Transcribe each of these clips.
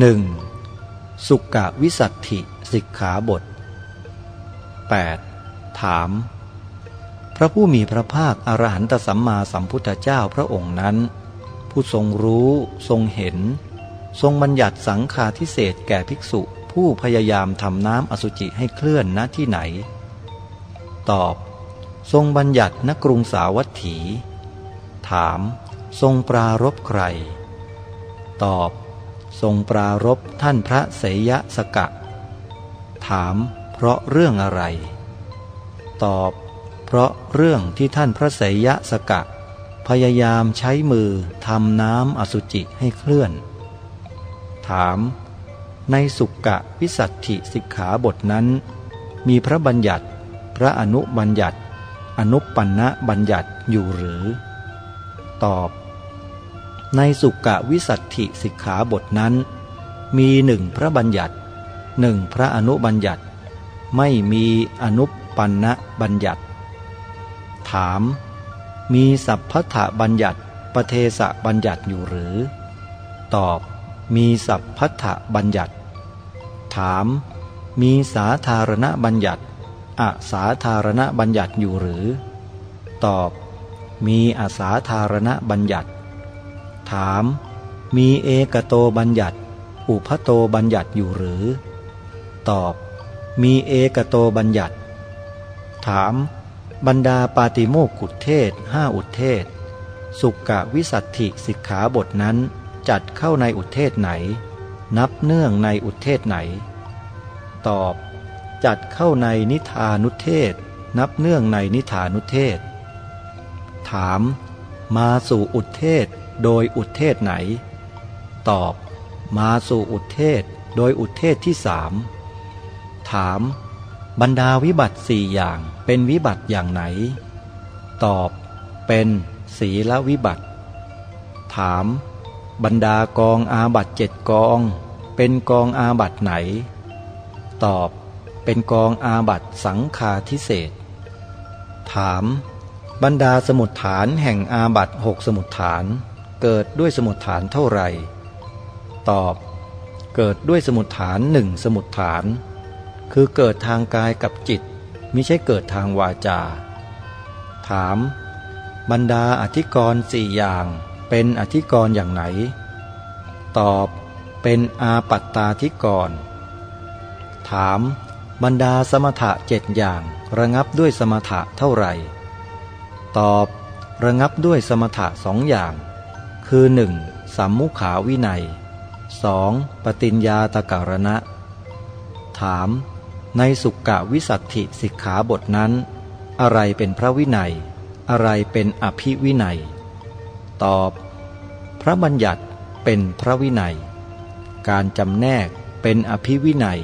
หนึ่งสุกะวิสัตถิสิกขาบท 8. ถาม พระผู้มีพระภาคอรหันตสัมมาสัมพุทธเจ้าพระองค์นั้น ผู้ทรงรู้ทรงเห็น ทรงบัญญัติสังฆาทิเศษแก่ภิกษุผู้พยายามทำน้ำอสุจิให้เคลื่อนณที่ไหน ตอบ ทรงบัญญัติณกรุงสาวัตถี ถาม ทรงปรารบใคร ตอบ ทรงปรารบท่านพระเสยะสกะ ถามเพราะเรื่องอะไร ตอบ เพราะเรื่องที่ท่านพระเสยะสกะ พยายามใช้มือทำน้ำอสุจิให้เคลื่อน ถาม ในสุกกะวิสัตถิสิกขาบทนั้น มีพระบัญญัติ พระอนุบัญญัติ อนุปันนะบัญญัติอยู่หรือ ตอบ ในสุกกะวิสัตถิสิกขาบทนั้น มีหนึ่งพระบัญญัติหนึ่งพระอนุบัญญัติ ไม่มีอนุปันนะบัญญัติ ถาม มีสัพพะบัญญัติประเทศบัญญัติอยู่หรือ ตอบ มีสัพพัทธบัญญัติ ถาม มีสาธารณบัญญัติอาสาธารณบัญญัติอยู่หรือ ตอบ มีอาสาธารณบัญญัติ ถาม มีเอกโตบัญญัติ อุพโตบัญญัติอยู่หรือ ตอบ มีเอกโตบัญญัติ ถาม บรรดาปาติโมกขุเทศห้าอุเทศ สุกะวิสัตถิสิกขาบทนั้นจัดเข้าในอุเทศไหน นับเนื่องในอุเทศไหน ตอบ จัดเข้าในนิทานุเทศ นับเนื่องในนิทานุเทศ ถาม มาสู่อุเทศ โดยอุเทศไหน ตอบ มาสู่อุเทศโดยอุเทศที่สามถาม บรรดาวิบัติสี่อย่างเป็นวิบัติอย่างไหน ตอบ เป็นศีลวิบัติ ถาม บรรดากองอาบัตเจ็ดกอง เป็นกองอาบัตไหน ตอบ เป็นกองอาบัตสังคาทิเศษถาม บรรดาสมุดฐานแห่งอาบัตหกสมุดฐาน เกิดด้วยสมุดฐานเท่าไหร่ ตอบ เกิดด้วยสมุดฐานหนึ่งสมุดฐาน คือเกิดทางกายกับจิตมิใช่เกิดทางวาจา ถาม บรรดาอธิกรณ์สี่อย่างเป็นอธิกรณ์อย่างไหน ตอบเป็นอาปัตตาธิกรณ์ถาม บรรดาสมถะเจ็ดอย่างระงับด้วยสมถะเท่าไหร่ ตอบ ระงับด้วยสมถะสองอย่าง คือ 1. สัมมุขาวินัย 2. ปฏิญญาตการณะ ถาม ในสุกกะวิสัตถิสิกขาบทนั้น อะไรเป็นพระวินัย อะไรเป็นอภิวินัย ตอบ พระบัญญัติเป็นพระวินัย การจำแนกเป็นอภิวินัย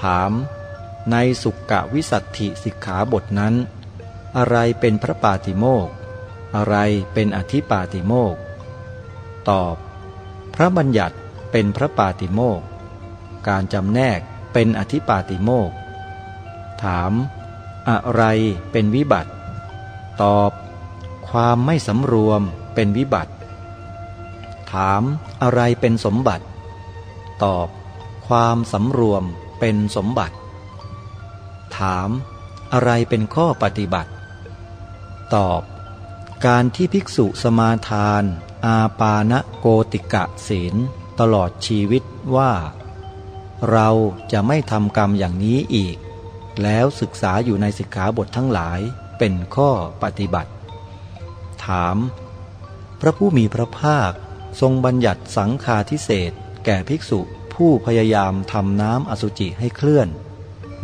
ถาม ในสุกกะวิสัตถิสิกขาบทนั้น อะไรเป็นพระปาติโมก อะไรเป็นอธิปาติโมกตอบ พระบัญญัติเป็นพระปาติโมกการจำแนกเป็นอธิปาติโมกถาม อะไรเป็นวิบัติ ตอบ ความไม่สำรวมเป็นวิบัติ ถามอะไรเป็นสมบัติ ตอบ ความสำรวมเป็นสมบัติ ถาม อะไรเป็นข้อปฏิบัติ ตอบ การที่ภิกษุสมาทาน อาปาณโกติกะศีล ตลอดชีวิตว่า เราจะไม่ทำกรรมอย่างนี้อีก แล้วศึกษาอยู่ในสิกขาบททั้งหลายเป็นข้อปฏิบัติ ถาม พระผู้มีพระภาคทรงบัญญัติสังฆาทิเศษแก่ภิกษุผู้พยายามทำน้ำอสุจิให้เคลื่อน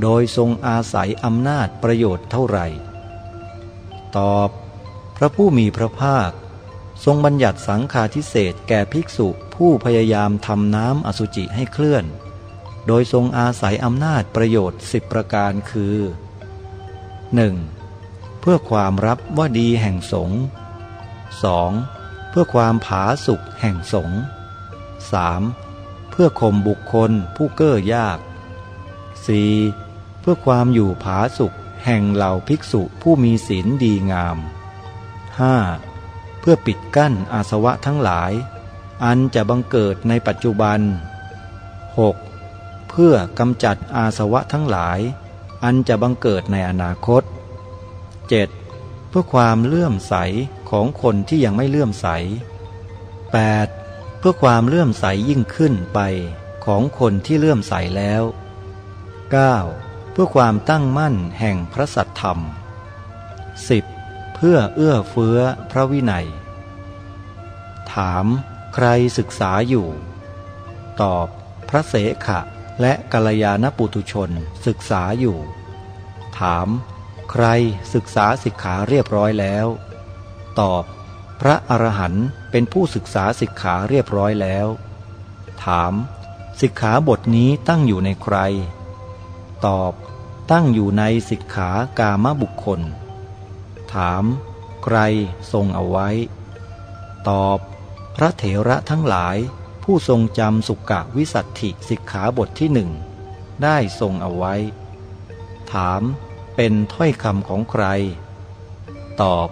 โดยทรงอาศัยอำนาจประโยชน์เท่าไหร่ ตอบ ระผู้มีพระภาค ทรงบัญญัติสังฆาทิเศษแก่ภิกษุผู้พยายามทำน้ำอสุจิให้เคลื่อน โดยทรงอาศัยอำนาจประโยชน์สิบประการคือ 1. เพื่อความรับว่าดีแห่งสงฆ์ 2. เพื่อความผาสุกแห่งสงฆ์ 3. เพื่อข่มบุคคลผู้เก้อยาก 4. เพื่อความอยู่ผาสุกแห่งเหล่าภิกษุผู้มีศีลดีงาม 5. เพื่อปิดกั้นอาสวะทั้งหลาย อันจะบังเกิดในปัจจุบัน 6. เพื่อกำจัดอาสวะทั้งหลาย อันจะบังเกิดในอนาคต 7. เพื่อความเลื่อมใสของคนที่ยังไม่เลื่อมใส 8. เพื่อความเลื่อมใสยิ่งขึ้นไปของคนที่เลื่อมใสแล้ว 9. เพื่อความตั้งมั่นแห่งพระสัตธรรม 10. เพื่อเอื้อเฟื้อพระวินัย ถามใครศึกษาอยู่ ตอบพระเสขะและกัลยาณปุตุชนศึกษาอยู่ ถาม ใครศึกษาสิกขาเรียบร้อยแล้ว ตอบ พระอรหันต์เป็นผู้ศึกษาสิกขาเรียบร้อยแล้ว ถาม สิกขาบทนี้ตั้งอยู่ในใคร ตอบ ตั้งอยู่ในสิกขากามบุคคล ถาม ใครทรงเอาไว้ ตอบ พระเถระทั้งหลายผู้ทรงจำสุกะวิสัตถิสิกขาบทที่หนึ่งได้ทรงเอาไว้ ถามเป็นถ้อยคำของใคร ตอบ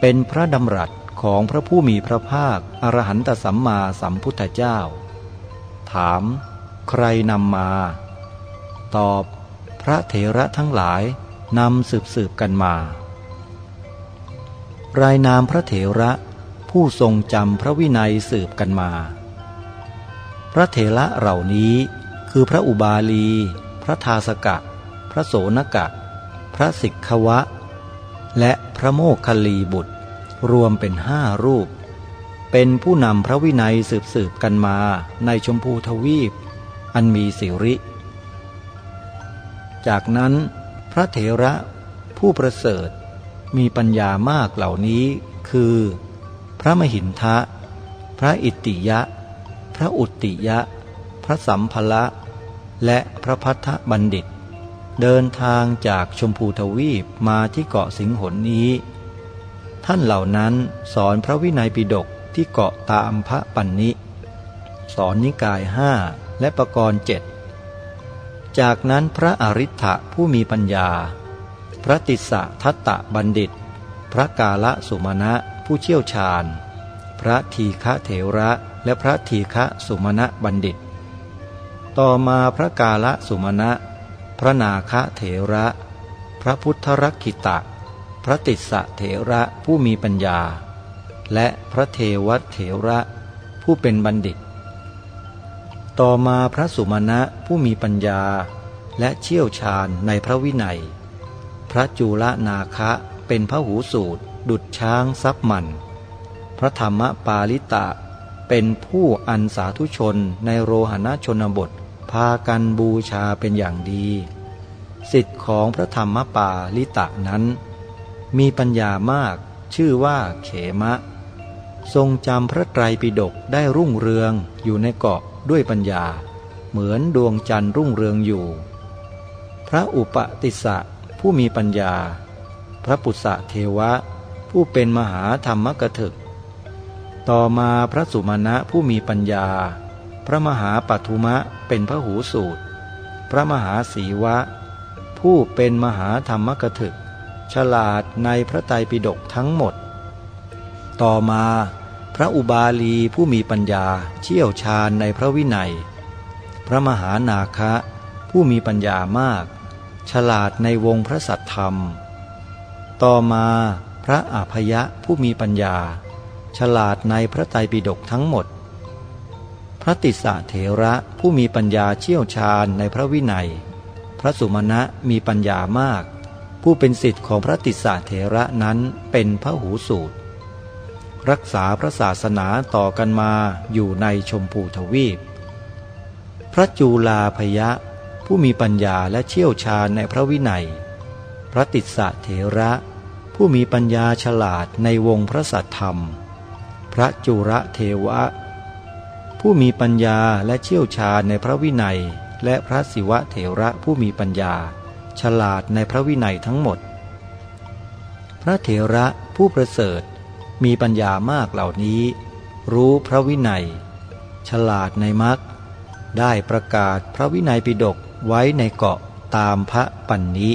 เป็นพระดำรัสของพระผู้มีพระภาคอรหันตสัมมาสัมพุทธเจ้า ถาม ใครนำมา ตอบ พระเถระทั้งหลายนำสืบสืบกันมา รายนามพระเถระ ผู้ทรงจำพระวินัยสืบกันมา พระเถระเหล่านี้คือพระอุบาลี พระทาสกะ พระโสนกะ พระสิกขวะ และพระโมคคัลลีบุตร รวมเป็นห้ารูป เป็นผู้นำพระวินัยสืบสืบกันมาในชมพูทวีป อันมีสิริ จากนั้นพระเถระผู้ประเสริฐ มีปัญญามากเหล่านี้คือ พระมหินทะ พระอิติยะ พระอุติยะ พระสัมภละและพระพัทธบัณฑิต เดินทางจากชมพูทวีปมาที่เกาะสิงหนนี้ ท่านเหล่านั้นสอนพระวินัยปิฎกที่เกาะตามพระปันนิ สอนนิกายห้าและประกรณ์เจ็ดจากนั้นพระอริ t ะผู้มีปัญญา พระติสะทัตตะบัณฑิต พระกาละสุมาณะผู้เชี่ยวชาญ พระทีฆะเถระและพระทีฆะสุมาณะบัณฑิต ต่อมาพระกาละสุมาณะ พระนาคะเถระ พระพุทธรักขิตะ พระติสะเถระผู้มีปัญญา และพระเทวเถระผู้เป็นบัณฑิต ต่อมาพระสุมาณะผู้มีปัญญาและเชี่ยวชาญในพระวินัย พระจุลนาคะเป็นพระหูสูตร ดุดช้างซับมัน พระธรรมปาลิตะ เป็นผู้อันสาธุชนในโรหณชนบท พากันบูชาเป็นอย่างดี สิทธิ์ของพระธรรมปาลิตะนั้น มีปัญญามากชื่อว่าเขมะ ทรงจำพระไตรปิฎกได้รุ่งเรืองอยู่ในเกาะด้วยปัญญา เหมือนดวงจันทร์รุ่งเรืองอยู่ พระอุปติสสะ ผู้มีปัญญา พระปุษะเทวะ ผู้เป็นมหาธรรมกถึก ต่อมาพระสุมาณะผู้มีปัญญา พระมหาปัทุมะเป็นพระหูสูตร พระมหาศีวะ ผู้เป็นมหาธรรมกถึก ฉลาดในพระไตรปิฎกทั้งหมด ต่อมาพระอุบาลีผู้มีปัญญาเชี่ยวชาญในพระวินัย พระมหานาคะผู้มีปัญญามาก ฉลาดในวงพระสัตธรรม ต่อมาพระอภยะผู้มีปัญญา ฉลาดในพระไตรปิฎกทั้งหมด พระติสะเถระผู้มีปัญญาเชี่ยวชาญในพระวินัย พระสุมาณะมีปัญญามาก ผู้เป็นสิทธิ์ของพระติสะเถระนั้นเป็นพระหูสูตร รักษาพระศาสนาต่อกันมาอยู่ในชมพูทวีป พระจูลาพยะ ผู้มีปัญญาและเชี่ยวชาญในพระวินัย พระติสสะเถระ ผู้มีปัญญาฉลาดในวงพระสัทธรรม พระจุระเทวะ ผู้มีปัญญาและเชี่ยวชาญในพระวินัย และพระศิวะเถระผู้มีปัญญา ฉลาดในพระวินัยทั้งหมด พระเถระผู้ประเสริฐมีปัญญามากเหล่านี้ รู้พระวินัย ฉลาดในมรรคได้ประกาศพระวินัยปิฎก ไว้ในเกาะตามพระปัณนนิ